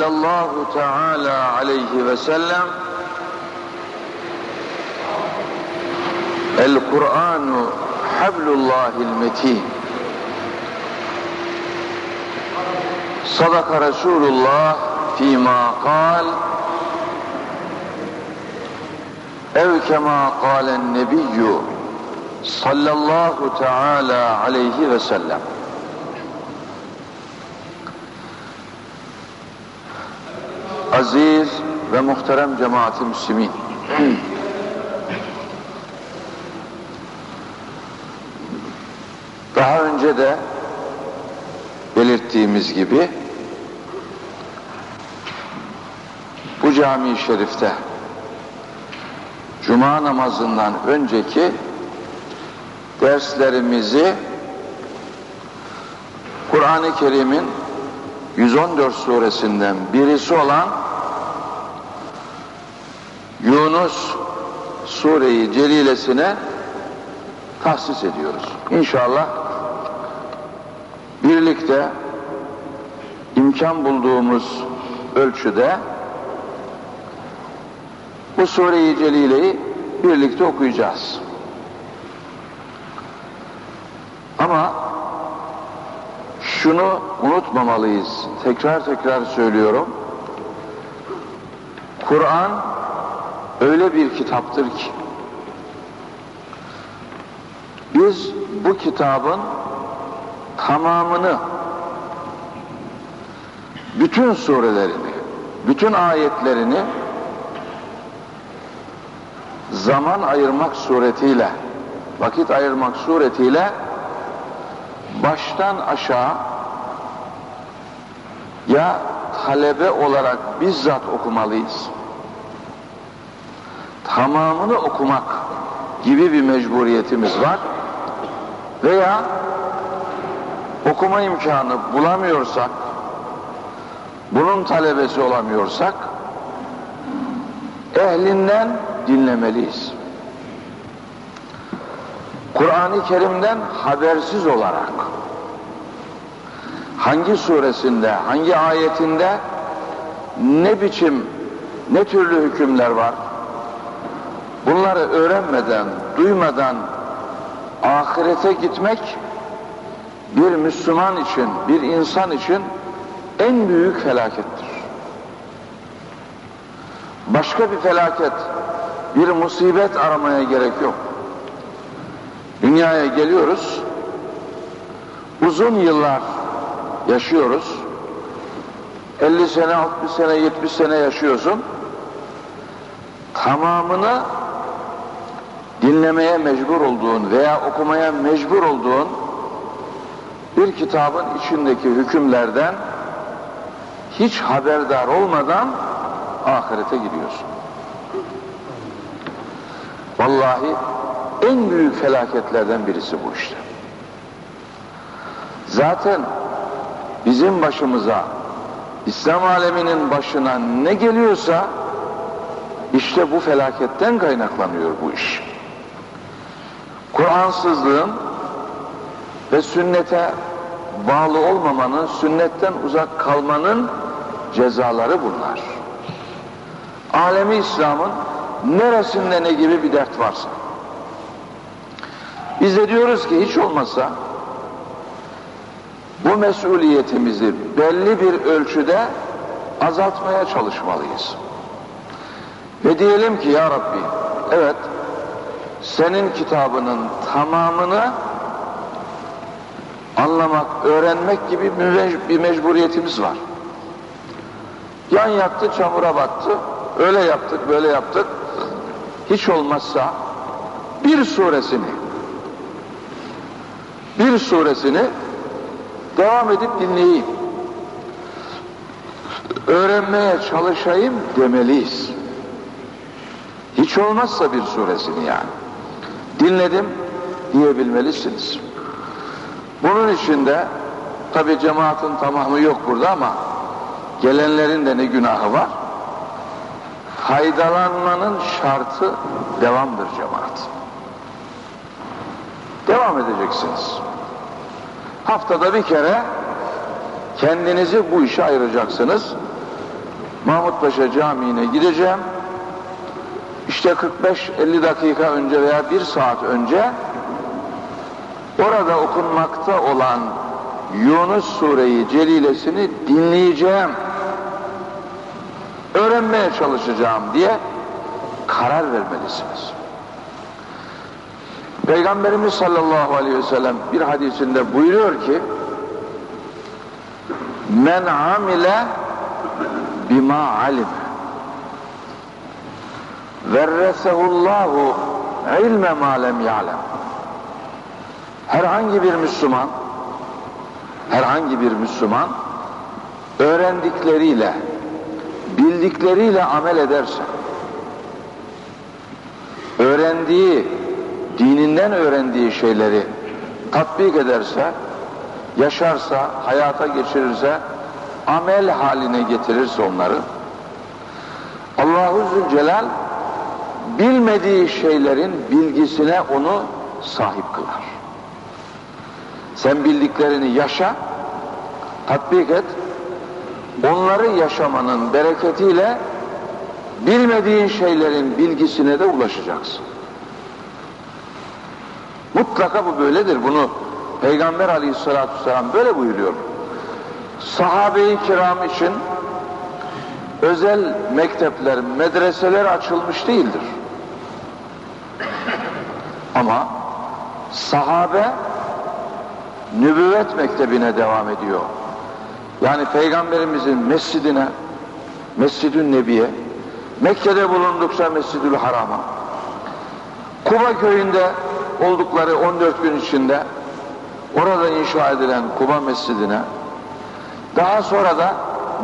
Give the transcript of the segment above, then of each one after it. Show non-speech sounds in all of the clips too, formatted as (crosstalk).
sallallahu teala aleyhi ve sellem El Kur'anu hablullahil metin. Sadaka Resulullah fîmâ kal ev kema kâlen nebiyyü sallallahu teala aleyhi ve sellem Aziz ve muhterem cemaati müslimin daha önce de belirttiğimiz gibi bu cami-i şerifte Cuma namazından önceki derslerimizi Kur'an-ı Kerim'in 114 suresinden birisi olan Yunus Sure-i Celilesine tahsis ediyoruz. İnşallah birlikte imkan bulduğumuz ölçüde bu Sure-i Celile'yi birlikte okuyacağız. Ama şunu unutmamalıyız. Tekrar tekrar söylüyorum. Kur'an öyle bir kitaptır ki biz bu kitabın tamamını bütün surelerini, bütün ayetlerini zaman ayırmak suretiyle, vakit ayırmak suretiyle baştan aşağı ya talebe olarak bizzat okumalıyız. Tamamını okumak gibi bir mecburiyetimiz var. Veya okuma imkanı bulamıyorsak, bunun talebesi olamıyorsak, ehlinden dinlemeliyiz. Kur'an-ı Kerim'den habersiz olarak hangi suresinde, hangi ayetinde ne biçim, ne türlü hükümler var? Bunları öğrenmeden, duymadan ahirete gitmek bir Müslüman için, bir insan için en büyük felakettir. Başka bir felaket, bir musibet aramaya gerek yok. Dünyaya geliyoruz, uzun yıllar yaşıyoruz. 50 sene, 60 sene, 70 sene yaşıyorsun. Tamamını dinlemeye mecbur olduğun veya okumaya mecbur olduğun bir kitabın içindeki hükümlerden hiç haberdar olmadan ahirete gidiyorsun. Vallahi en büyük felaketlerden birisi bu işte. Zaten bizim başımıza İslam aleminin başına ne geliyorsa işte bu felaketten kaynaklanıyor bu iş. Kur'ansızlığın ve sünnete bağlı olmamanın, sünnetten uzak kalmanın cezaları bunlar. Alemi İslam'ın neresinde ne gibi bir dert varsa. Biz de diyoruz ki hiç olmazsa bu mesuliyetimizi belli bir ölçüde azaltmaya çalışmalıyız. Ve diyelim ki ya Rabbi evet senin kitabının tamamını anlamak, öğrenmek gibi bir mecburiyetimiz var. Yan yattı, çamura battı. Öyle yaptık, böyle yaptık. Hiç olmazsa bir suresini bir suresini devam edip dinleyeyim. Öğrenmeye çalışayım demeliyiz. Hiç olmazsa bir suresini yani. Dinledim diyebilmelisiniz. Bunun içinde tabi cemaatin tamamı yok burada ama gelenlerin de ne günahı var? Faydalanmanın şartı devamdır cemaat. Devam edeceksiniz. Haftada bir kere kendinizi bu işe ayıracaksınız. Mahmut Paşa Camii'ne gideceğim. İşte 45-50 dakika önce veya bir saat önce orada okunmakta olan Yunus Sureyi Celilesini dinleyeceğim. Öğrenmeye çalışacağım diye karar vermelisiniz. Peygamberimiz sallallahu aleyhi ve sellem bir hadisinde buyuruyor ki men amile bima alim verresehullahu ilme ma lem ya'lem. Herhangi bir Müslüman herhangi bir Müslüman öğrendikleriyle bildikleriyle amel ederse öğrendiği dininden öğrendiği şeyleri tatbik ederse yaşarsa, hayata geçirirse amel haline getirirse onları Allahu Zülcelal bilmediği şeylerin bilgisine onu sahip kılar. Sen bildiklerini yaşa, tatbik et, onları yaşamanın bereketiyle bilmediğin şeylerin bilgisine de ulaşacaksın. Mutlaka bu böyledir. Bunu Peygamber aleyhissalatü vesselam böyle buyuruyor. Sahabe-i kiram için özel mektepler, medreseler açılmış değildir. Ama sahabe nübüvvet mektebine devam ediyor. Yani Peygamberimizin mescidine, Mescid-ü Nebiye, Mekke'de bulundukça Mescid-ül Haram'a, Kuba köyünde oldukları 14 gün içinde orada inşa edilen Kuba Mescidine daha sonra da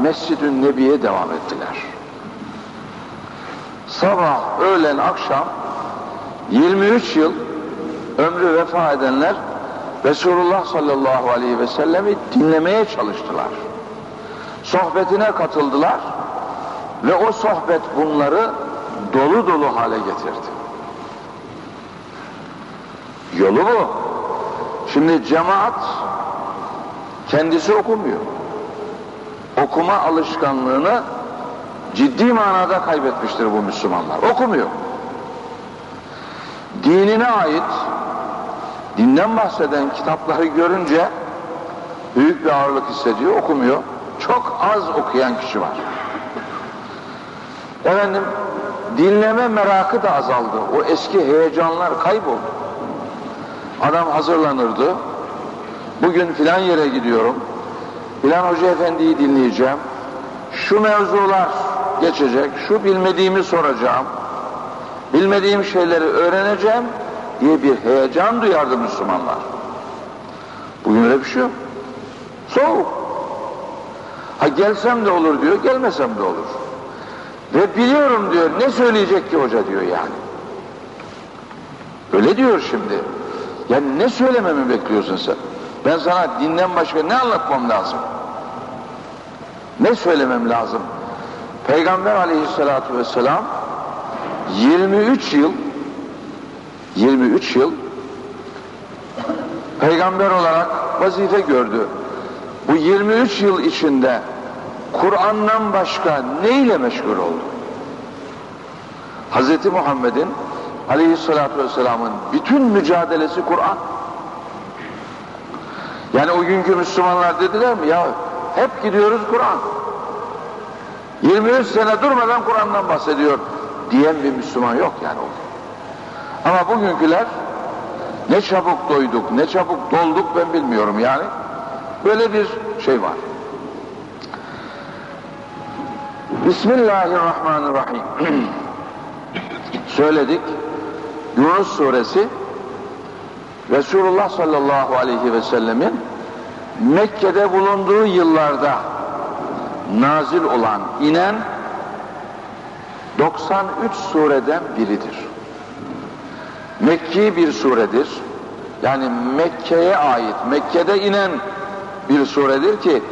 Mescid-ü Nebi'ye devam ettiler. Sabah, öğlen, akşam 23 yıl ömrü vefa edenler Resulullah sallallahu aleyhi ve sellemi dinlemeye çalıştılar. Sohbetine katıldılar ve o sohbet bunları dolu dolu hale getirdi. Yolu bu. Şimdi cemaat kendisi okumuyor. Okuma alışkanlığını ciddi manada kaybetmiştir bu Müslümanlar. Okumuyor. Dinine ait dinden bahseden kitapları görünce büyük bir ağırlık hissediyor, okumuyor. Çok az okuyan kişi var. Efendim, dinleme merakı da azaldı. O eski heyecanlar kayboldu. Adam hazırlanırdı. Bugün filan yere gidiyorum. Filan hoca efendiyi dinleyeceğim. Şu mevzular geçecek. Şu bilmediğimi soracağım. Bilmediğim şeyleri öğreneceğim diye bir heyecan duyardı Müslümanlar. Bugün öyle bir şey yok. Soğuk. Ha gelsem de olur diyor, gelmesem de olur. Ve biliyorum diyor, ne söyleyecek ki hoca diyor yani. Öyle diyor şimdi. Yani ne söylememi bekliyorsun sen? Ben sana dinden başka ne anlatmam lazım? Ne söylemem lazım? Peygamber aleyhissalatu vesselam 23 yıl 23 yıl peygamber olarak vazife gördü. Bu 23 yıl içinde Kur'an'dan başka neyle meşgul oldu? Hz. Muhammed'in aleyhissalatü vesselamın bütün mücadelesi Kur'an. Yani o günkü Müslümanlar dediler mi ya hep gidiyoruz Kur'an. 23 sene durmadan Kur'an'dan bahsediyor diyen bir Müslüman yok yani o. Ama bugünküler ne çabuk doyduk, ne çabuk dolduk ben bilmiyorum yani. Böyle bir şey var. Bismillahirrahmanirrahim. (clears throat) Söyledik. Yunus suresi Resulullah sallallahu aleyhi ve sellemin Mekke'de bulunduğu yıllarda nazil olan, inen 93 sureden biridir. Mekki bir suredir. Yani Mekke'ye ait, Mekke'de inen bir suredir ki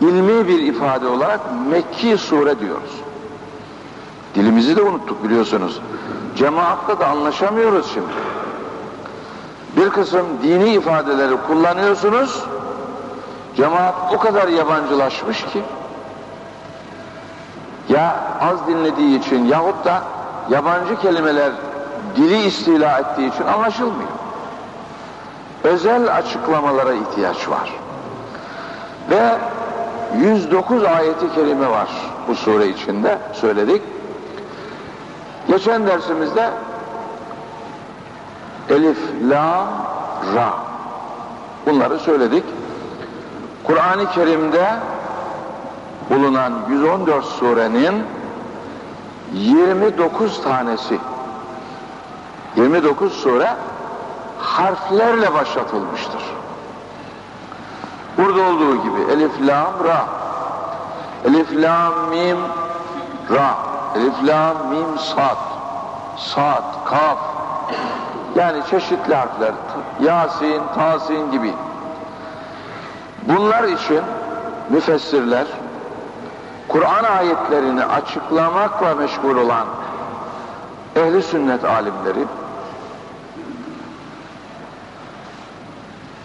ilmi bir ifade olarak Mekki sure diyoruz. Dilimizi de unuttuk biliyorsunuz. Cemaatta da anlaşamıyoruz şimdi. Bir kısım dini ifadeleri kullanıyorsunuz. Cemaat o kadar yabancılaşmış ki ya az dinlediği için yahut da yabancı kelimeler dili istila ettiği için anlaşılmıyor. Özel açıklamalara ihtiyaç var. Ve 109 ayeti kerime var bu sure içinde söyledik. Geçen dersimizde Elif, La, Ra bunları söyledik. Kur'an-ı Kerim'de bulunan 114 surenin 29 tanesi 29 sure harflerle başlatılmıştır. Burada olduğu gibi Elif, Lam, Ra. Elif, Lam, Mim, Ra. Elif, Lam, Mim, Sad. Sad, Kaf. Yani çeşitli harfler. Yasin, Tasin gibi. Bunlar için müfessirler Kur'an ayetlerini açıklamakla meşgul olan ehli sünnet alimleri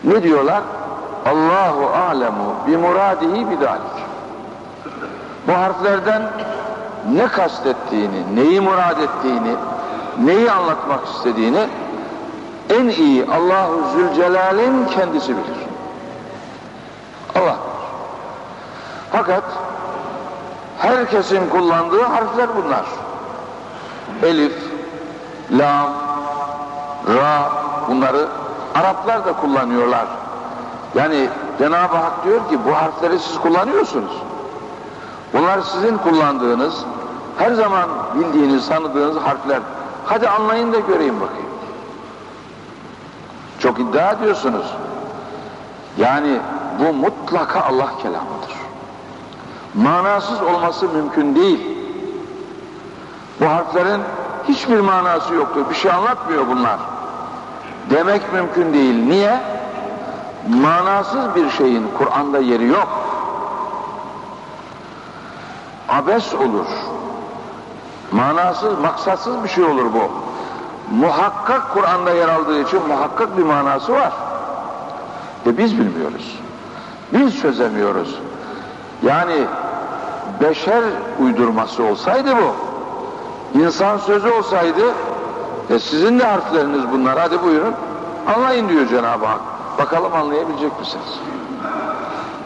ne diyorlar? Allahu alemu bi muradihi bidalik. Bu harflerden ne kastettiğini, neyi murad ettiğini, neyi anlatmak istediğini en iyi Allahu Zülcelal'in kendisi bilir. Allah. Fakat herkesin kullandığı harfler bunlar. Elif, Lam, Ra bunları Araplar da kullanıyorlar. Yani Cenab-ı Hak diyor ki bu harfleri siz kullanıyorsunuz. Bunlar sizin kullandığınız, her zaman bildiğiniz, tanıdığınız harfler. Hadi anlayın da göreyim bakayım. Çok iddia ediyorsunuz. Yani bu mutlaka Allah kelamıdır. Manasız olması mümkün değil. Bu harflerin hiçbir manası yoktur. Bir şey anlatmıyor bunlar. Demek mümkün değil. Niye? Manasız bir şeyin Kur'an'da yeri yok. Abes olur. Manasız, maksatsız bir şey olur bu. Muhakkak Kur'an'da yer aldığı için muhakkak bir manası var. Ve biz bilmiyoruz. Biz çözemiyoruz. Yani beşer uydurması olsaydı bu, insan sözü olsaydı, e sizin de harfleriniz bunlar, hadi buyurun, anlayın diyor Cenab-ı Hak. Bakalım anlayabilecek misiniz?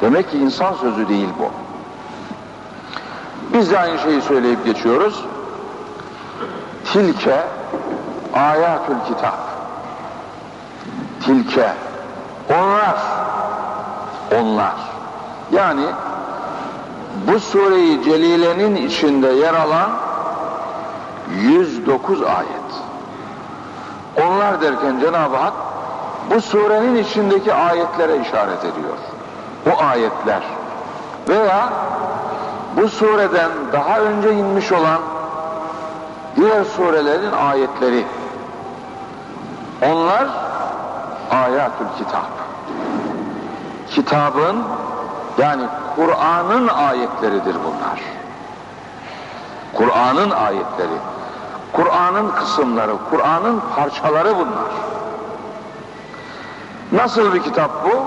Demek ki insan sözü değil bu. Biz de aynı şeyi söyleyip geçiyoruz. Tilke ayatül kitap. Tilke. Onlar. Onlar. Yani bu sureyi celilenin içinde yer alan 109 ayet. Onlar derken Cenab-ı Hak bu surenin içindeki ayetlere işaret ediyor. Bu ayetler. Veya bu sureden daha önce inmiş olan diğer surelerin ayetleri. Onlar ayatül kitap kitabın yani Kur'an'ın ayetleridir bunlar. Kur'an'ın ayetleri Kur'an'ın kısımları Kur'an'ın parçaları bunlar. Nasıl bir kitap bu?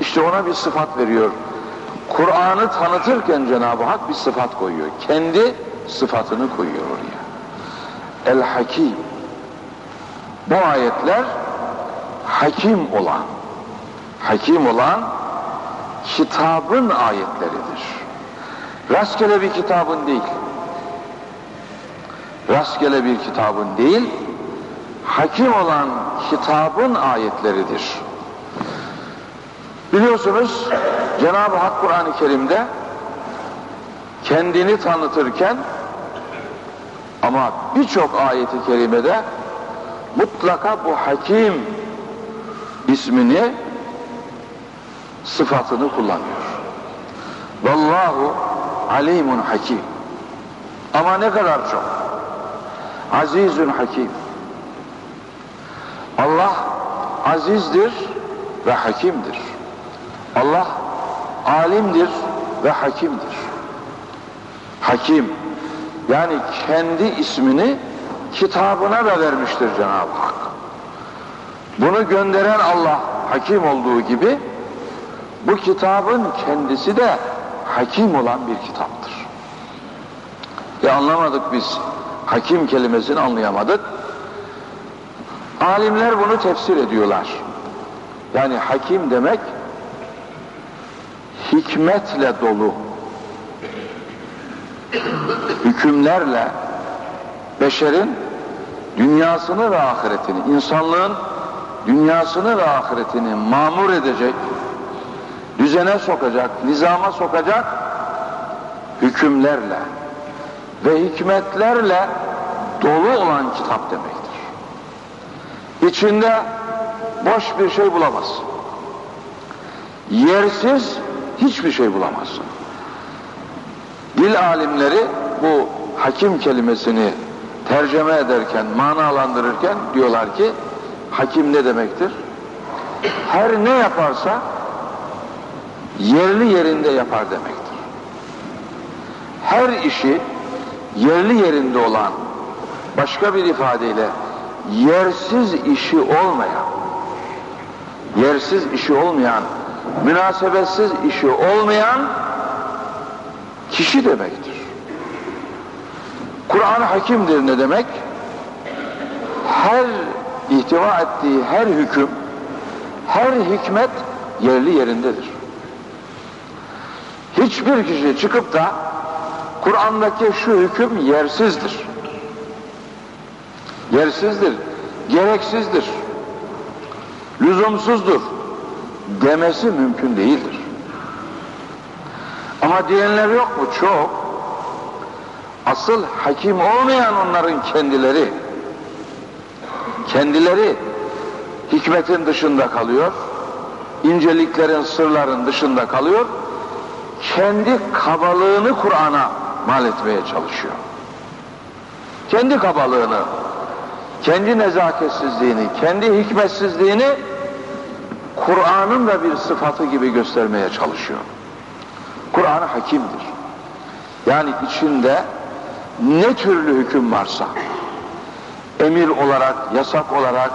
İşte ona bir sıfat veriyor. Kur'an'ı tanıtırken Cenab-ı Hak bir sıfat koyuyor. Kendi sıfatını koyuyor oraya. El Hakim bu ayetler hakim olan hakim olan kitabın ayetleridir. Rastgele bir kitabın değil. Rastgele bir kitabın değil, hakim olan kitabın ayetleridir. Biliyorsunuz Cenab-ı Hak Kur'an-ı Kerim'de kendini tanıtırken ama birçok ayeti kerimede mutlaka bu hakim ismini sıfatını kullanıyor. Vallahu alimun hakim. Ama ne kadar çok. Azizun hakim. Allah azizdir ve hakimdir. Allah alimdir ve hakimdir. Hakim yani kendi ismini kitabına da vermiştir Cenab-ı Hak. Bunu gönderen Allah hakim olduğu gibi bu kitabın kendisi de hakim olan bir kitaptır. E anlamadık biz. Hakim kelimesini anlayamadık. Alimler bunu tefsir ediyorlar. Yani hakim demek hikmetle dolu hükümlerle beşerin dünyasını ve ahiretini, insanlığın dünyasını ve ahiretini mamur edecek, düzene sokacak, nizama sokacak hükümlerle ve hikmetlerle dolu olan kitap demektir. İçinde boş bir şey bulamazsın. Yersiz hiçbir şey bulamazsın. Dil alimleri bu hakim kelimesini tercüme ederken, manalandırırken diyorlar ki hakim ne demektir? Her ne yaparsa yerli yerinde yapar demektir. Her işi yerli yerinde olan başka bir ifadeyle yersiz işi olmayan yersiz işi olmayan münasebetsiz işi olmayan kişi demektir. Kur'an hakimdir ne demek? Her ihtiva ettiği her hüküm, her hikmet yerli yerindedir. Hiçbir kişi çıkıp da Kur'an'daki şu hüküm yersizdir. Yersizdir, gereksizdir, lüzumsuzdur demesi mümkün değildir. Ama diyenler yok mu? Çok. Asıl hakim olmayan onların kendileri. Kendileri hikmetin dışında kalıyor. inceliklerin, sırların dışında kalıyor. Kendi kabalığını Kur'an'a mal etmeye çalışıyor. Kendi kabalığını, kendi nezaketsizliğini, kendi hikmetsizliğini Kur'an'ın da bir sıfatı gibi göstermeye çalışıyor. Kur'an hakimdir. Yani içinde ne türlü hüküm varsa emir olarak, yasak olarak,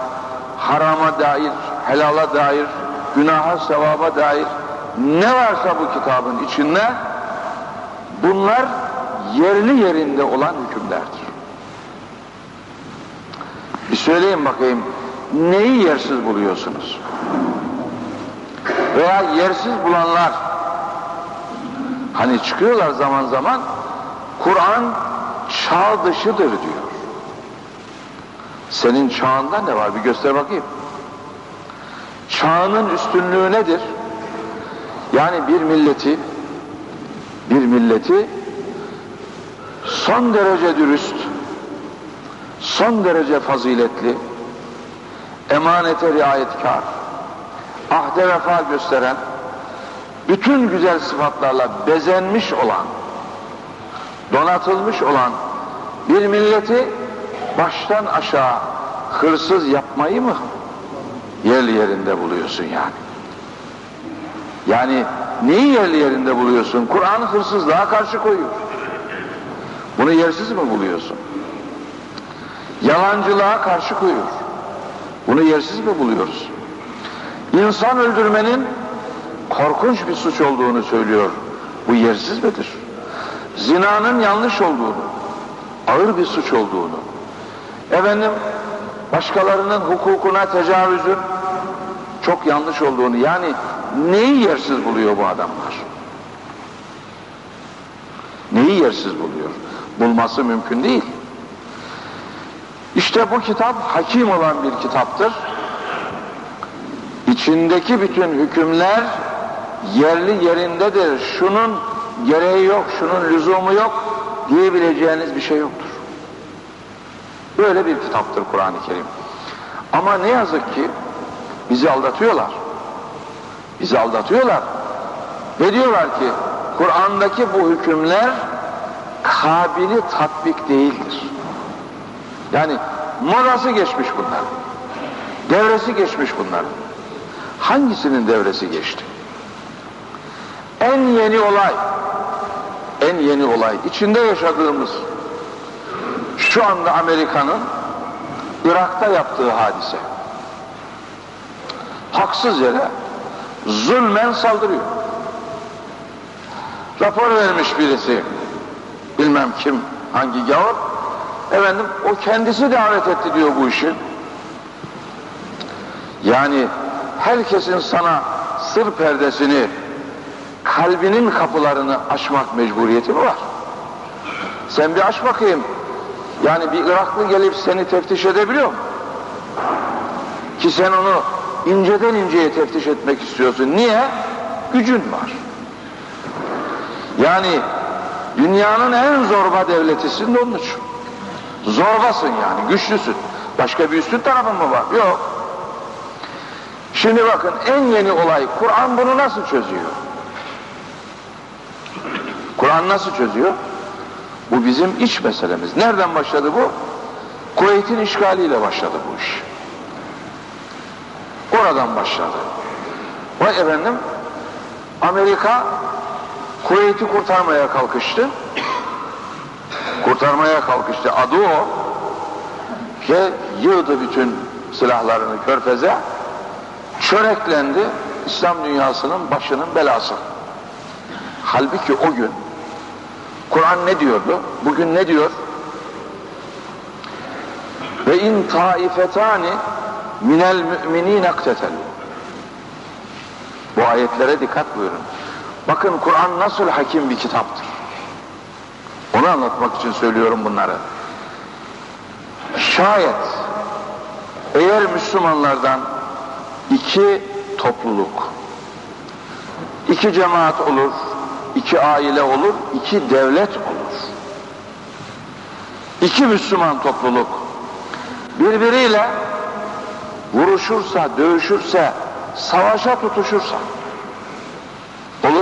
harama dair, helala dair, günaha, sevaba dair ne varsa bu kitabın içinde bunlar yerli yerinde olan hükümlerdir. Bir söyleyin bakayım neyi yersiz buluyorsunuz? Veya yersiz bulanlar Hani çıkıyorlar zaman zaman Kur'an çağ dışıdır diyor. Senin çağında ne var bir göster bakayım. Çağının üstünlüğü nedir? Yani bir milleti bir milleti son derece dürüst, son derece faziletli, emanete riayetkar, ahde vefa gösteren, bütün güzel sıfatlarla bezenmiş olan, donatılmış olan bir milleti baştan aşağı hırsız yapmayı mı yerli yerinde buluyorsun yani? Yani neyi yerli yerinde buluyorsun? Kur'an hırsızlığa karşı koyuyor. Bunu yersiz mi buluyorsun? Yalancılığa karşı koyuyor. Bunu yersiz mi buluyoruz? İnsan öldürmenin korkunç bir suç olduğunu söylüyor. Bu yersiz midir? Zinanın yanlış olduğunu, ağır bir suç olduğunu, efendim başkalarının hukukuna tecavüzün çok yanlış olduğunu yani neyi yersiz buluyor bu adamlar? Neyi yersiz buluyor? Bulması mümkün değil. İşte bu kitap hakim olan bir kitaptır. İçindeki bütün hükümler yerli yerindedir. Şunun gereği yok, şunun lüzumu yok diyebileceğiniz bir şey yoktur. Böyle bir kitaptır Kur'an-ı Kerim. Ama ne yazık ki bizi aldatıyorlar. Bizi aldatıyorlar. Ve diyorlar ki Kur'an'daki bu hükümler kabili tatbik değildir. Yani modası geçmiş bunlar. Devresi geçmiş bunlar. Hangisinin devresi geçti? En yeni olay, en yeni olay, içinde yaşadığımız şu anda Amerika'nın Irak'ta yaptığı hadise. Haksız yere zulmen saldırıyor. Rapor vermiş birisi, bilmem kim, hangi gavur? Efendim o kendisi davet etti diyor bu işi. Yani herkesin sana sır perdesini, kalbinin kapılarını açmak mecburiyeti mi var? Sen bir aç bakayım. Yani bir Iraklı gelip seni teftiş edebiliyor mu? Ki sen onu inceden inceye teftiş etmek istiyorsun. Niye? Gücün var. Yani dünyanın en zorba devletisin de onun. Zorbasın yani, güçlüsün. Başka bir üstün tarafın mı var? Yok. Şimdi bakın en yeni olay, Kur'an bunu nasıl çözüyor? Kur'an nasıl çözüyor? Bu bizim iç meselemiz. Nereden başladı bu? Kuveyt'in işgaliyle başladı bu iş. Oradan başladı. Vay efendim, Amerika Kuveyt'i kurtarmaya kalkıştı. Kurtarmaya kalkıştı. Adı o. Ve yığdı bütün silahlarını körfeze. Çöreklendi. İslam dünyasının başının belası. Halbuki o gün Kur'an ne diyordu? Bugün ne diyor? Ve in taifetani minel müminin aktetelu. Bu ayetlere dikkat buyurun. Bakın Kur'an nasıl hakim bir kitaptır. Onu anlatmak için söylüyorum bunları. Şayet eğer Müslümanlardan iki topluluk, iki cemaat olur, iki aile olur, iki devlet olur. İki Müslüman topluluk birbiriyle vuruşursa, dövüşürse, savaşa tutuşursa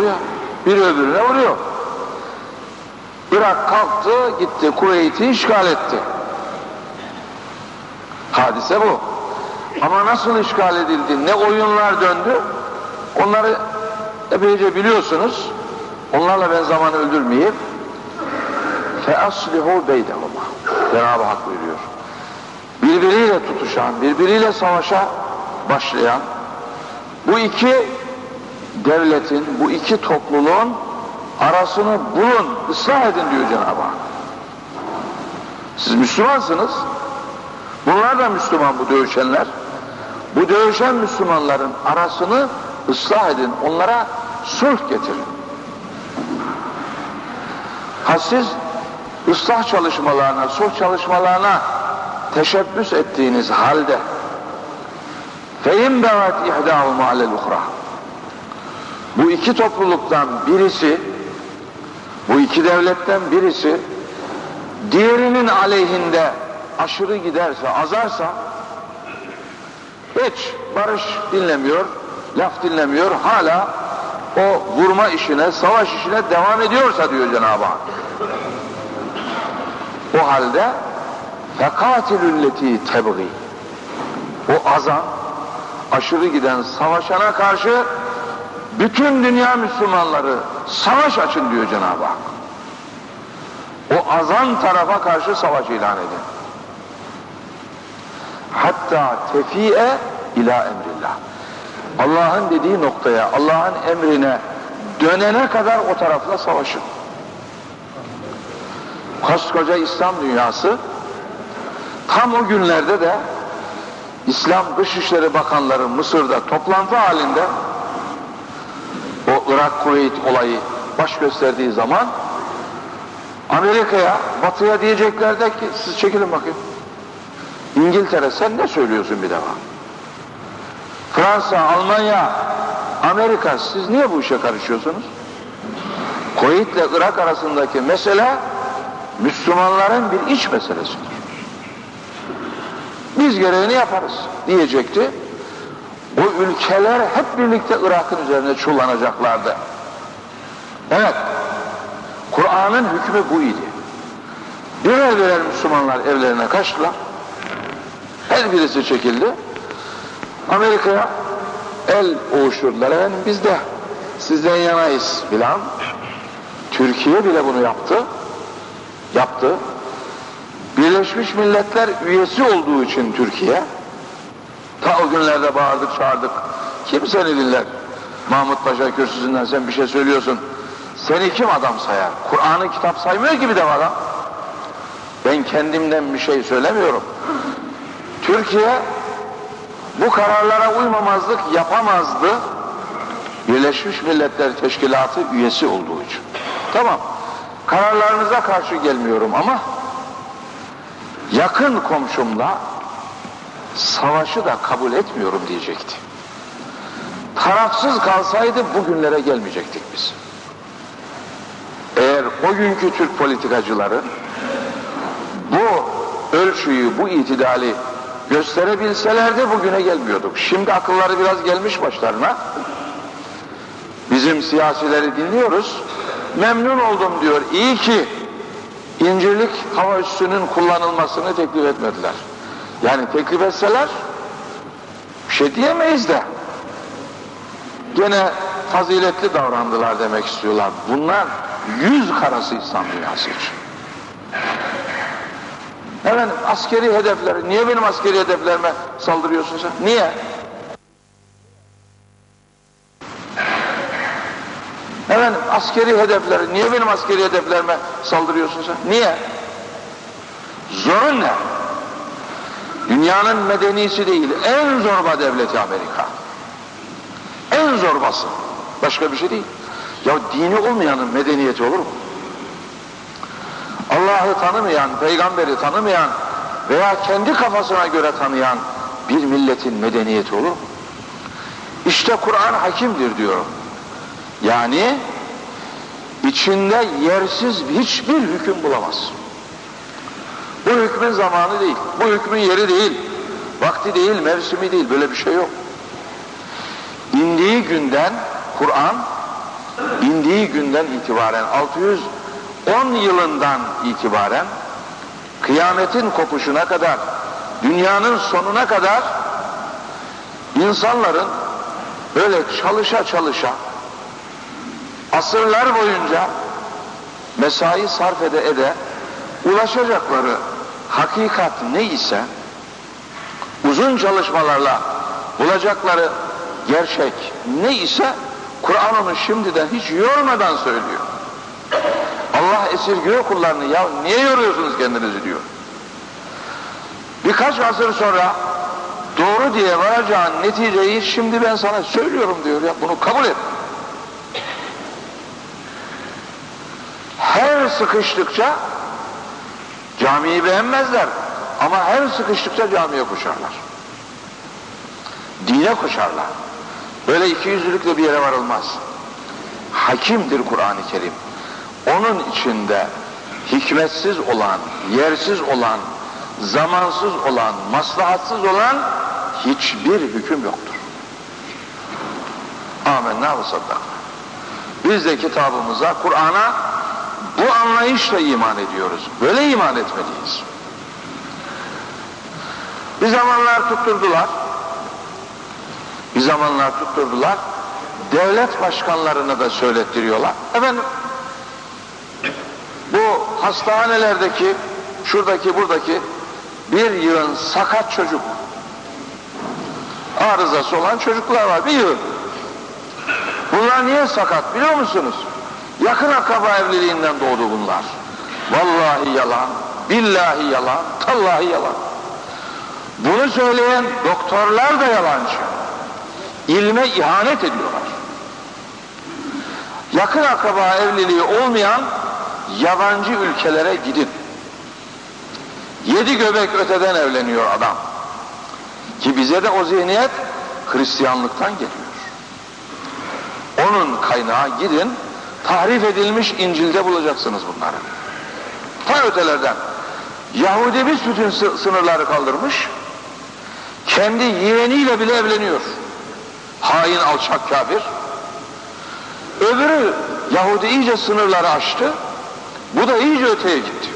ya bir öbürüne vuruyor. Irak kalktı gitti Kuveyt'i işgal etti. Hadise bu. Ama nasıl işgal edildi, ne oyunlar döndü onları epeyce biliyorsunuz. Onlarla ben zaman öldürmeyeyim. Fe aslihu beydehuma. Cenab-ı Hak buyuruyor. Birbiriyle tutuşan, birbiriyle savaşa başlayan bu iki devletin, bu iki topluluğun arasını bulun, ıslah edin diyor Cenab-ı Hak. Siz Müslümansınız. Bunlar da Müslüman bu dövüşenler. Bu dövüşen Müslümanların arasını ıslah edin. Onlara sulh getirin. Ha siz ıslah çalışmalarına, sulh çalışmalarına teşebbüs ettiğiniz halde فَاِنْ بَوَتْ اِحْدَاهُمَا عَلَى الْاُخْرَى bu iki topluluktan birisi, bu iki devletten birisi diğerinin aleyhinde aşırı giderse, azarsa hiç barış dinlemiyor, laf dinlemiyor, hala o vurma işine, savaş işine devam ediyorsa diyor Cenab-ı Hak. O halde fekatilülleti tebgi o azan aşırı giden savaşana karşı bütün dünya Müslümanları savaş açın diyor Cenab-ı Hak. O azan tarafa karşı savaş ilan edin. Hatta tefiye ila emrillah. Allah'ın dediği noktaya, Allah'ın emrine dönene kadar o tarafla savaşın. Koskoca İslam dünyası tam o günlerde de İslam Dışişleri Bakanları Mısır'da toplantı halinde Irak Kuveyt olayı baş gösterdiği zaman Amerika'ya, Batı'ya diyeceklerdi ki siz çekilin bakayım. İngiltere sen ne söylüyorsun bir defa? Fransa, Almanya, Amerika siz niye bu işe karışıyorsunuz? Kuveyt ile Irak arasındaki mesele Müslümanların bir iç meselesidir. Biz gereğini yaparız diyecekti. Bu ülkeler hep birlikte Irak'ın üzerine çullanacaklardı. Evet, Kur'an'ın hükmü bu idi. Birer birer Müslümanlar evlerine kaçtılar. Her birisi çekildi. Amerika'ya el ovuşturdular. Efendim biz de sizden yanayız filan. Türkiye bile bunu yaptı. Yaptı. Birleşmiş Milletler üyesi olduğu için Türkiye ta o günlerde bağırdık çağırdık. Kim seni dinler? Mahmut Paşa kürsüsünden sen bir şey söylüyorsun. Seni kim adam sayar? Kur'an'ı kitap saymıyor ki bir de adam. Ben kendimden bir şey söylemiyorum. Türkiye bu kararlara uymamazlık yapamazdı. Birleşmiş Milletler Teşkilatı üyesi olduğu için. Tamam. Kararlarınıza karşı gelmiyorum ama yakın komşumla savaşı da kabul etmiyorum diyecekti. Tarafsız kalsaydı bugünlere gelmeyecektik biz. Eğer o günkü Türk politikacıları bu ölçüyü, bu itidali gösterebilselerdi bugüne gelmiyorduk. Şimdi akılları biraz gelmiş başlarına. Bizim siyasileri dinliyoruz. Memnun oldum diyor. İyi ki incirlik hava üssünün kullanılmasını teklif etmediler. Yani teklif etseler bir şey diyemeyiz de gene faziletli davrandılar demek istiyorlar. Bunlar yüz karası İslam dünyası için. Efendim askeri hedefleri, niye benim askeri hedeflerime saldırıyorsun sen? Niye? Efendim askeri hedefleri, niye benim askeri hedeflerime saldırıyorsun sen? Niye? Zorun ne? Dünyanın medenisi değil, en zorba devleti Amerika. En zorbası. Başka bir şey değil. Ya dini olmayanın medeniyeti olur mu? Allah'ı tanımayan, peygamberi tanımayan veya kendi kafasına göre tanıyan bir milletin medeniyeti olur mu? İşte Kur'an hakimdir diyor. Yani içinde yersiz hiçbir hüküm bulamaz. Bu hükmün zamanı değil, bu hükmün yeri değil, vakti değil, mevsimi değil, böyle bir şey yok. İndiği günden Kur'an, indiği günden itibaren 610 yılından itibaren kıyametin kopuşuna kadar, dünyanın sonuna kadar insanların böyle çalışa çalışa asırlar boyunca mesai sarf ede ede ulaşacakları hakikat ne ise uzun çalışmalarla bulacakları gerçek ne ise Kur'an onu şimdiden hiç yormadan söylüyor. Allah esirgiyor kullarını ya niye yoruyorsunuz kendinizi diyor. Birkaç asır sonra doğru diye varacağın neticeyi şimdi ben sana söylüyorum diyor ya bunu kabul et. Her sıkıştıkça camiyi beğenmezler ama her sıkıştıkça camiye koşarlar. Dine koşarlar. Böyle iki yüzlülükle bir yere varılmaz. Hakimdir Kur'an-ı Kerim. Onun içinde hikmetsiz olan, yersiz olan, zamansız olan, maslahatsız olan hiçbir hüküm yoktur. Amenna ve saddakna. Biz de kitabımıza, Kur'an'a bu anlayışla iman ediyoruz. Böyle iman etmeliyiz. Bir zamanlar tutturdular. Bir zamanlar tutturdular. Devlet başkanlarını da söylettiriyorlar. Efendim bu hastanelerdeki şuradaki buradaki bir yığın sakat çocuk arızası olan çocuklar var. Bir yığın. Bunlar niye sakat biliyor musunuz? Yakın akraba evliliğinden doğdu bunlar. Vallahi yalan, billahi yalan, tallahi yalan. Bunu söyleyen doktorlar da yalancı. İlme ihanet ediyorlar. Yakın akraba evliliği olmayan yabancı ülkelere gidin. Yedi göbek öteden evleniyor adam. Ki bize de o zihniyet Hristiyanlıktan geliyor. Onun kaynağı gidin, tahrif edilmiş İncil'de bulacaksınız bunları. Ta ötelerden. Yahudi bütün sınırları kaldırmış, kendi yeğeniyle bile evleniyor. Hain alçak kafir. Öbürü Yahudi iyice sınırları aştı, bu da iyice öteye gitti.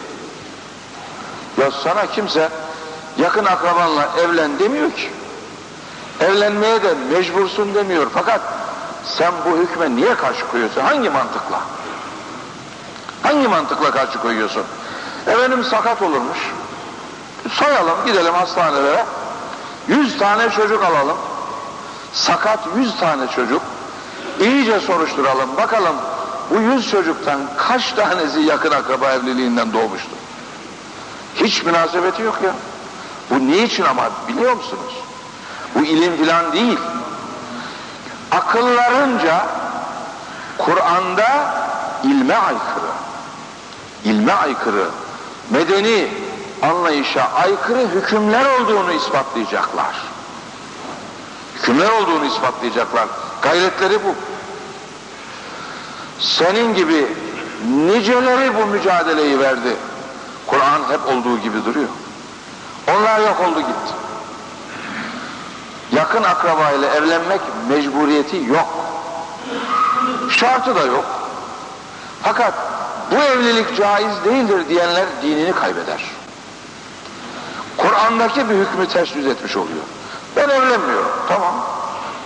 Ya sana kimse yakın akrabanla evlen demiyor ki. Evlenmeye de mecbursun demiyor. Fakat sen bu hükme niye karşı koyuyorsun? Hangi mantıkla? Hangi mantıkla karşı koyuyorsun? Efendim sakat olurmuş. Sayalım gidelim hastanelere. Yüz tane çocuk alalım. Sakat yüz tane çocuk. İyice soruşturalım. Bakalım bu yüz çocuktan kaç tanesi yakın akraba evliliğinden doğmuştur? Hiç münasebeti yok ya. Bu niçin ama biliyor musunuz? Bu ilim filan değil. Akıllarınca Kur'an'da ilme aykırı, ilme aykırı, medeni anlayışa aykırı hükümler olduğunu ispatlayacaklar. Hükümler olduğunu ispatlayacaklar. Gayretleri bu. Senin gibi niceleri bu mücadeleyi verdi. Kur'an hep olduğu gibi duruyor. Onlar yok oldu gitti. Yakın akrabayla evlenmek mecburiyeti yok. Şartı da yok. Fakat bu evlilik caiz değildir diyenler dinini kaybeder. Kur'an'daki bir hükmü ters yüz etmiş oluyor. Ben evlenmiyorum. Tamam.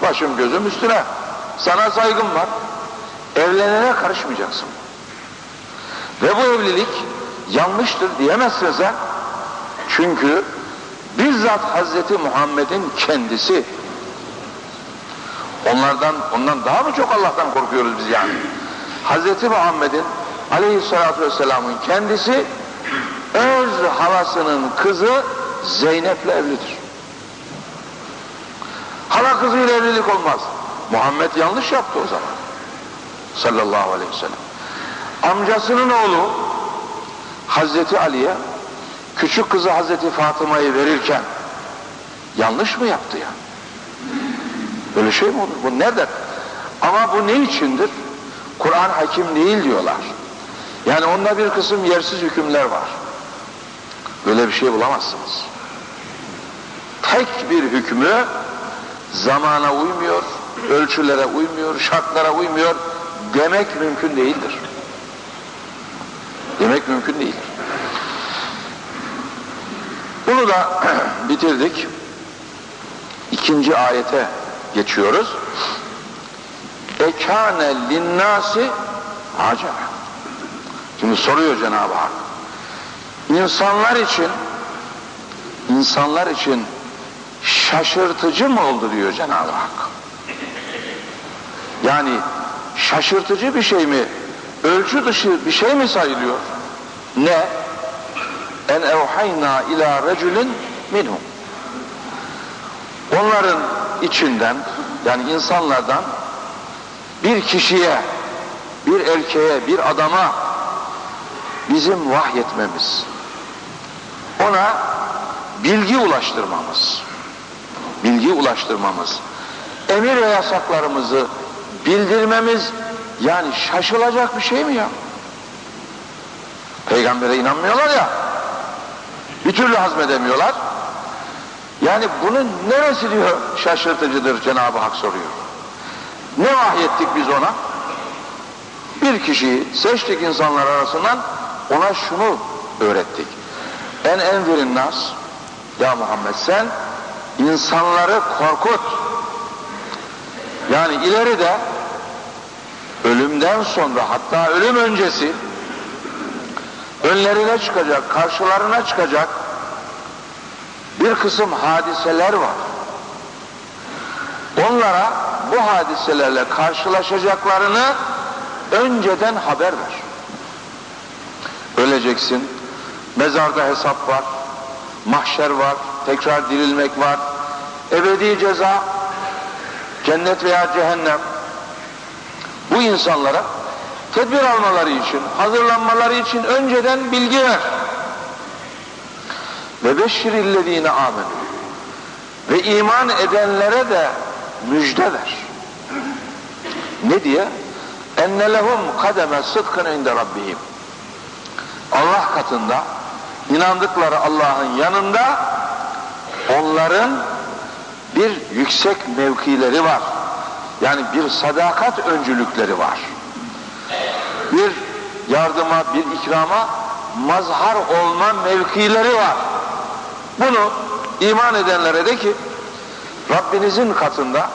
Başım gözüm üstüne. Sana saygım var. Evlenene karışmayacaksın. Ve bu evlilik yanlıştır diyemezsin sen. Çünkü bizzat Hazreti Muhammed'in kendisi onlardan ondan daha mı çok Allah'tan korkuyoruz biz yani? Hazreti Muhammed'in aleyhissalatü vesselamın kendisi öz halasının kızı Zeynep'le evlidir. Hala kızıyla evlilik olmaz. Muhammed yanlış yaptı o zaman. Sallallahu aleyhi ve sellem. Amcasının oğlu Hazreti Ali'ye küçük kızı Hazreti Fatıma'yı verirken yanlış mı yaptı ya? Böyle şey mi olur? Bu nedir? Ama bu ne içindir? Kur'an hakim değil diyorlar. Yani onda bir kısım yersiz hükümler var. Böyle bir şey bulamazsınız. Tek bir hükmü zamana uymuyor, ölçülere uymuyor, şartlara uymuyor demek mümkün değildir. Demek mümkün değildir. Bunu da (clears throat) bitirdik. İkinci ayete geçiyoruz. Ekane linnasi acaba. Şimdi soruyor Cenab-ı Hak. İnsanlar için insanlar için şaşırtıcı mı oldu diyor Cenab-ı Hak. Yani şaşırtıcı bir şey mi? Ölçü dışı bir şey mi sayılıyor? Ne? En evhayna ila reculin minhum. Onların içinden yani insanlardan bir kişiye, bir erkeğe, bir adama bizim vahyetmemiz, ona bilgi ulaştırmamız, bilgi ulaştırmamız, emir ve yasaklarımızı bildirmemiz yani şaşılacak bir şey mi ya? Peygambere inanmıyorlar ya, bir türlü hazmedemiyorlar. Yani bunun neresi diyor şaşırtıcıdır Cenab-ı Hak soruyor. Ne vahyettik biz ona? Bir kişiyi seçtik insanlar arasından ona şunu öğrettik. En enverin nas ya Muhammed sen insanları korkut. Yani ileride ölümden sonra hatta ölüm öncesi önlerine çıkacak, karşılarına çıkacak bir kısım hadiseler var. Onlara bu hadiselerle karşılaşacaklarını önceden haber ver. Öleceksin, mezarda hesap var, mahşer var, tekrar dirilmek var, ebedi ceza, cennet veya cehennem. Bu insanlara tedbir almaları için, hazırlanmaları için önceden bilgi ver. Ve beşşirillezine amenu. Ve iman edenlere de müjde ver. Ne diye? Enne lehum kademe sıdkın inde rabbihim. Allah katında inandıkları Allah'ın yanında onların bir yüksek mevkileri var. Yani bir sadakat öncülükleri var. Bir yardıma, bir ikrama mazhar olma mevkileri var. Bunu iman edenlere de ki Rabbinizin katında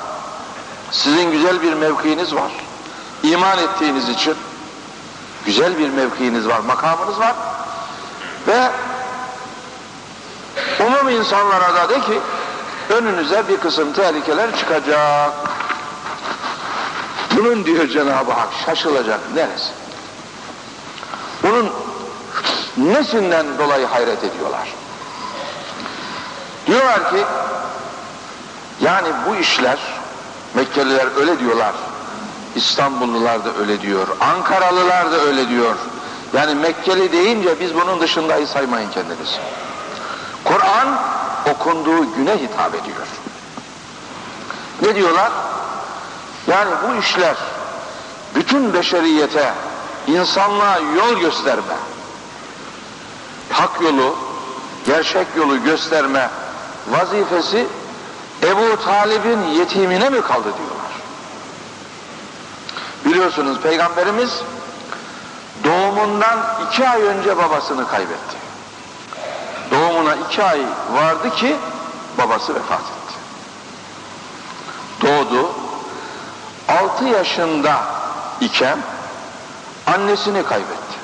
sizin güzel bir mevkiiniz var. İman ettiğiniz için güzel bir mevkiiniz var, makamınız var. Ve umum insanlara da de ki önünüze bir kısım tehlikeler çıkacak. Bunun diyor Cenab-ı Hak şaşılacak neresi? Bunun nesinden dolayı hayret ediyorlar. Diyorlar ki yani bu işler Mekkeliler öyle diyorlar. İstanbullular da öyle diyor. Ankaralılar da öyle diyor. Yani Mekkeli deyince biz bunun dışındayız saymayın kendiniz. Kur'an okunduğu güne hitap ediyor. Ne diyorlar? Yani bu işler bütün beşeriyete, insanlığa yol gösterme, hak yolu, gerçek yolu gösterme vazifesi Ebu Talib'in yetimine mi kaldı diyorlar. Biliyorsunuz Peygamberimiz doğumundan iki ay önce babasını kaybetti. Doğumuna iki ay vardı ki babası vefat etti. Doğdu. Altı yaşında iken annesini kaybetti.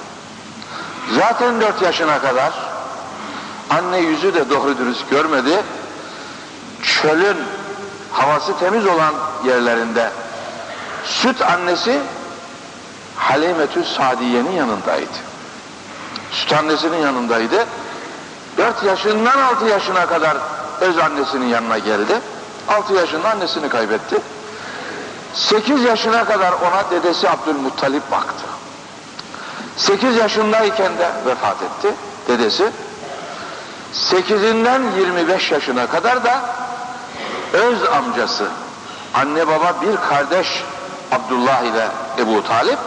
Zaten dört yaşına kadar anne yüzü de doğru dürüst görmedi. Çölün havası temiz olan yerlerinde süt annesi Halimetü Sadiye'nin yanındaydı. Süt annesinin yanındaydı. Dört yaşından altı yaşına kadar öz annesinin yanına geldi. Altı yaşında annesini kaybetti. Sekiz yaşına kadar ona dedesi Abdülmuttalip baktı. Sekiz yaşındayken de vefat etti dedesi. Sekizinden 25 yaşına kadar da öz amcası, anne baba bir kardeş Abdullah ile Ebu Talip,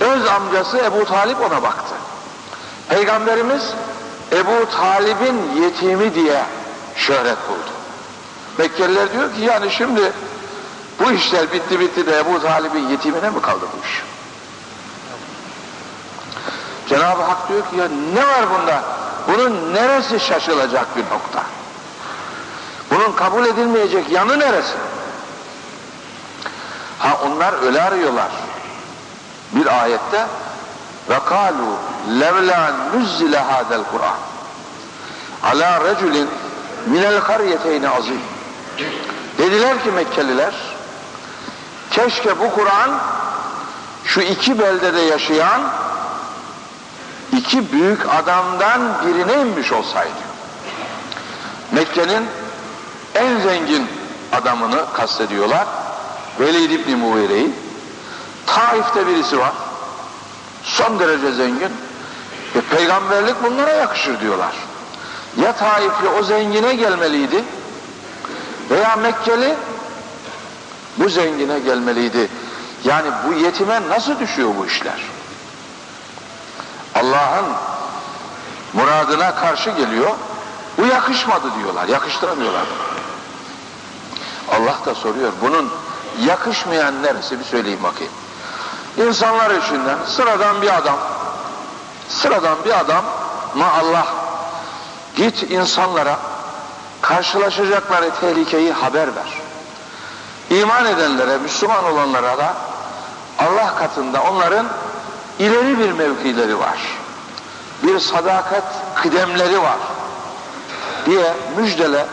öz amcası Ebu Talip ona baktı. Peygamberimiz Ebu Talib'in yetimi diye şöhret buldu. Mekkeliler diyor ki yani şimdi bu işler bitti bitti de Ebu Talib'in yetimine mi kaldı bu iş? Cenab-ı Hak diyor ki ya ne var bunda? Bunun neresi şaşılacak bir nokta? Bunun kabul edilmeyecek yanı neresi? Ha onlar öyle arıyorlar. Bir ayette ve kalu levla nuzzile hadel Kur'an ala reculin minel karyeteyni azim dediler ki Mekkeliler keşke bu Kur'an şu iki beldede yaşayan iki büyük adamdan birine inmiş olsaydı. Mekke'nin en zengin adamını kastediyorlar. Velid İbni Muvire'yi. Taif'te birisi var. Son derece zengin. Ve peygamberlik bunlara yakışır diyorlar. Ya Taifli o zengine gelmeliydi veya Mekkeli bu zengine gelmeliydi. Yani bu yetime nasıl düşüyor bu işler? Allah'ın muradına karşı geliyor. Bu yakışmadı diyorlar. Yakıştıramıyorlar. Allah da soruyor. Bunun yakışmayan neresi bir söyleyeyim bakayım. İnsanlar içinden sıradan bir adam sıradan bir adam ma Allah git insanlara karşılaşacakları tehlikeyi haber ver. İman edenlere, Müslüman olanlara da Allah katında onların ileri bir mevkileri var. Bir sadakat kıdemleri var diye müjdele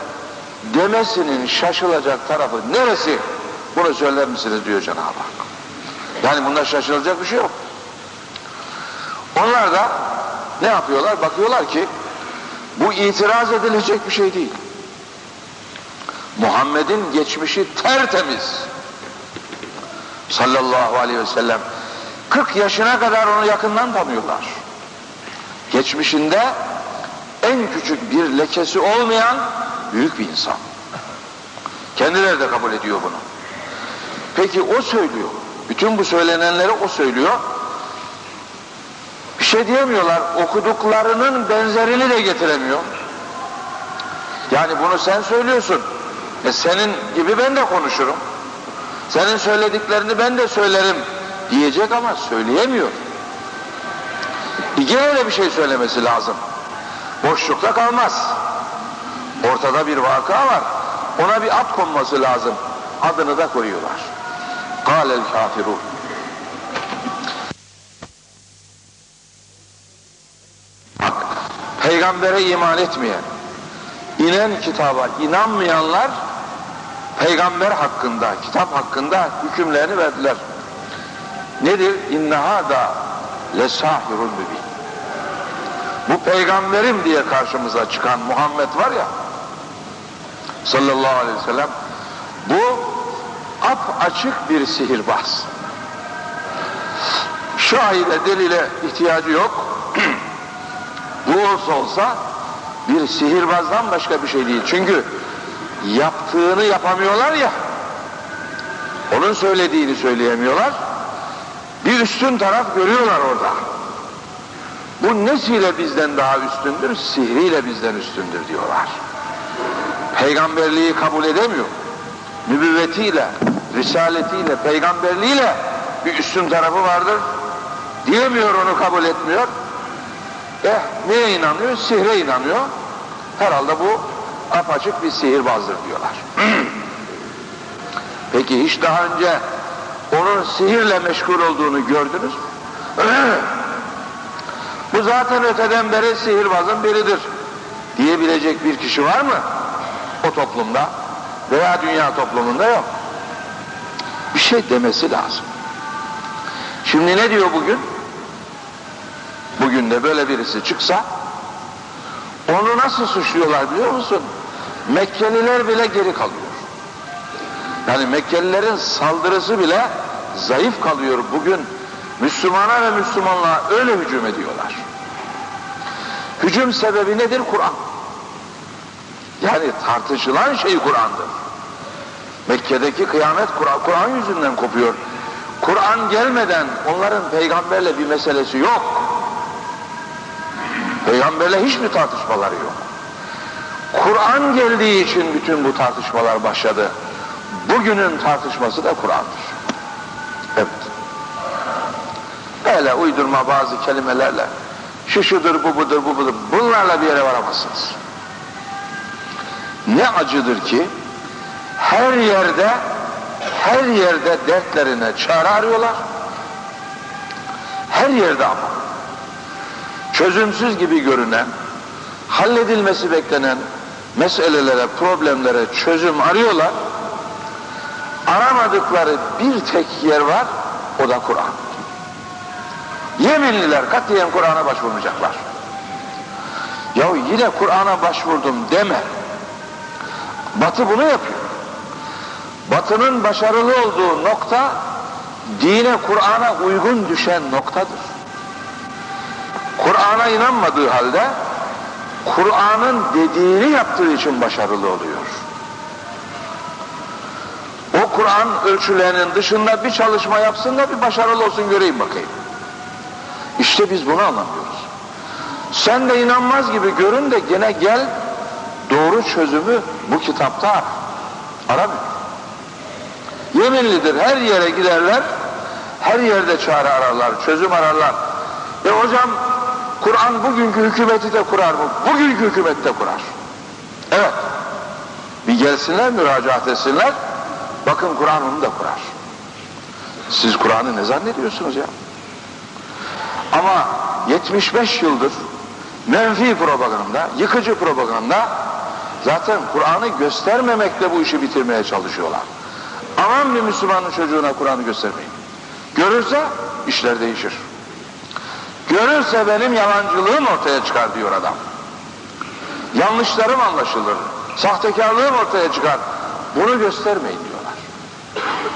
demesinin şaşılacak tarafı neresi? Bunu söyler misiniz diyor Cenab-ı Hak. Yani bunda şaşılacak bir şey yok. Onlar da ne yapıyorlar? Bakıyorlar ki bu itiraz edilecek bir şey değil. Muhammed'in geçmişi tertemiz. Sallallahu aleyhi ve sellem. 40 yaşına kadar onu yakından tanıyorlar. Geçmişinde en küçük bir lekesi olmayan büyük bir insan. Kendileri de kabul ediyor bunu. Peki o söylüyor. Bütün bu söylenenleri o söylüyor. Bir şey diyemiyorlar. Okuduklarının benzerini de getiremiyor. Yani bunu sen söylüyorsun. E senin gibi ben de konuşurum. Senin söylediklerini ben de söylerim diyecek ama söyleyemiyor. Bir de bir şey söylemesi lazım. Boşlukta kalmaz. Ortada bir vaka var. Ona bir ad konması lazım. Adını da koyuyorlar. Kâlel kafirun. Peygambere iman etmeyen, inen kitaba inanmayanlar peygamber hakkında, kitap hakkında hükümlerini verdiler. Nedir? İnneha da lesahirun mübin. Bu peygamberim diye karşımıza çıkan Muhammed var ya sallallahu aleyhi ve sellem bu ap açık bir sihirbaz. Şahide delile ihtiyacı yok. (clears throat) bu olsa olsa bir sihirbazdan başka bir şey değil. Çünkü yaptığını yapamıyorlar ya onun söylediğini söyleyemiyorlar. Bir üstün taraf görüyorlar orada. Bu nesiyle bizden daha üstündür? Sihriyle bizden üstündür diyorlar. Peygamberliği kabul edemiyor. Nübüvvetiyle, risaletiyle, peygamberliğiyle bir üstün tarafı vardır. Diyemiyor onu kabul etmiyor. Eh neye inanıyor? Sihre inanıyor. Herhalde bu apaçık bir sihirbazdır diyorlar. (clears throat) Peki hiç daha önce onun sihirle meşgul olduğunu gördünüz? (clears throat) Bu zaten öteden beri sihirbazın biridir diyebilecek bir kişi var mı? O toplumda veya dünya toplumunda yok. Bir şey demesi lazım. Şimdi ne diyor bugün? Bugün de böyle birisi çıksa onu nasıl suçluyorlar biliyor musun? Mekkeliler bile geri kalıyor. Yani Mekkelilerin saldırısı bile zayıf kalıyor bugün. Müslümana ve Müslümanlığa öyle hücum ediyorlar. Hücum sebebi nedir? Kur'an. Yani tartışılan şey Kur'an'dır. Mekke'deki kıyamet Kur'an Kur yüzünden kopuyor. Kur'an gelmeden onların peygamberle bir meselesi yok. Peygamberle hiçbir tartışmaları yok. Kur'an geldiği için bütün bu tartışmalar başladı. Bugünün tartışması da Kur'an'dır. Evet. Öyle uydurma bazı kelimelerle şu şudur bu budur bu budur bunlarla bir yere varamazsınız. Ne acıdır ki her yerde her yerde dertlerine çare arıyorlar. Her yerde ama çözümsüz gibi görünen halledilmesi beklenen meselelere, problemlere çözüm arıyorlar. Aramadıkları bir tek yer var, o da Kur'an. Yeminliler katiyen Kur'an'a başvurmayacaklar. Ya yine Kur'an'a başvurdum deme. Batı bunu yapıyor. Batının başarılı olduğu nokta dine Kur'an'a uygun düşen noktadır. Kur'an'a inanmadığı halde Kur'an'ın dediğini yaptığı için başarılı oluyor. Kur'an ölçülerinin dışında bir çalışma yapsın da bir başarılı olsun göreyim bakayım. İşte biz bunu anlamıyoruz. Sen de inanmaz gibi görün de gene gel doğru çözümü bu kitapta ara. Aramıyor. Yeminlidir her yere giderler, her yerde çare ararlar, çözüm ararlar. E hocam Kur'an bugünkü hükümeti de kurar mı? Bugünkü hükümet de kurar. Evet. Bir gelsinler, müracaat etsinler. Bakın Kur'an onu da kurar. Siz Kur'an'ı ne zannediyorsunuz ya? Ama 75 yıldır menfi propaganda, yıkıcı propaganda zaten Kur'an'ı göstermemekle bu işi bitirmeye çalışıyorlar. Aman bir Müslümanın çocuğuna Kur'an'ı göstermeyin. Görürse işler değişir. Görürse benim yalancılığım ortaya çıkar diyor adam. Yanlışlarım anlaşılır. Sahtekarlığım ortaya çıkar. Bunu göstermeyin diyorlar.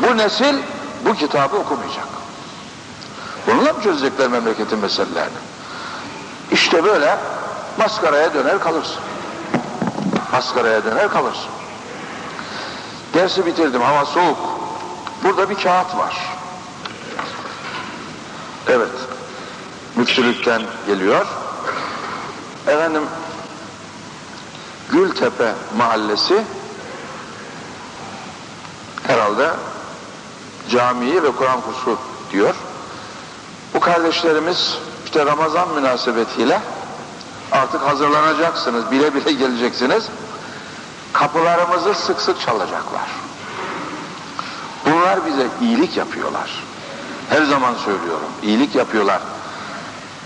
Bu nesil bu kitabı okumayacak. Bununla mı çözecekler memleketin meselelerini? İşte böyle maskaraya döner kalırsın. Maskaraya döner kalırsın. Dersi bitirdim, hava soğuk. Burada bir kağıt var. Evet. Müftülükten geliyor. Efendim Gültepe mahallesi herhalde camiyi ve Kur'an kursu diyor. Bu kardeşlerimiz işte Ramazan münasebetiyle artık hazırlanacaksınız, bile bile geleceksiniz. Kapılarımızı sık sık çalacaklar. Bunlar bize iyilik yapıyorlar. Her zaman söylüyorum, iyilik yapıyorlar.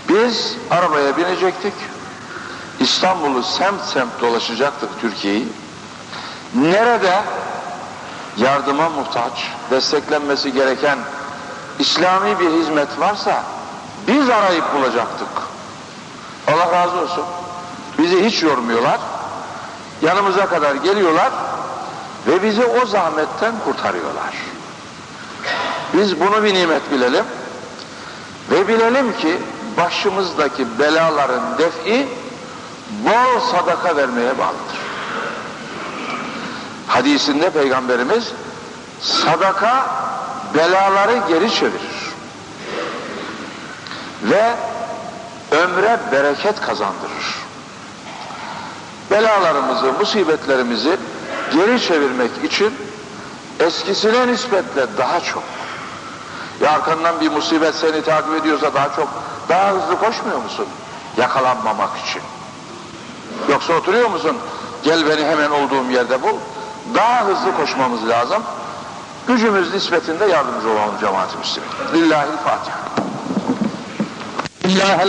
Biz arabaya binecektik, İstanbul'u semt semt dolaşacaktık Türkiye'yi. Nerede yardıma muhtaç, desteklenmesi gereken İslami bir hizmet varsa biz arayıp bulacaktık. Allah razı olsun. Bizi hiç yormuyorlar. Yanımıza kadar geliyorlar ve bizi o zahmetten kurtarıyorlar. Biz bunu bir nimet bilelim ve bilelim ki başımızdaki belaların defi bol sadaka vermeye bağlıdır. Hadisinde Peygamberimiz sadaka belaları geri çevirir ve ömre bereket kazandırır. Belalarımızı, musibetlerimizi geri çevirmek için eskisine nispetle daha çok. Ya arkandan bir musibet seni takip ediyorsa daha çok, daha hızlı koşmuyor musun? Yakalanmamak için. Yoksa oturuyor musun? Gel beni hemen olduğum yerde bul. Daha hızlı koşmamız lazım. Gücümüz nispetinde yardımcı olalım cemaat-i Müslümin. Lillahi Fatiha. Lillahi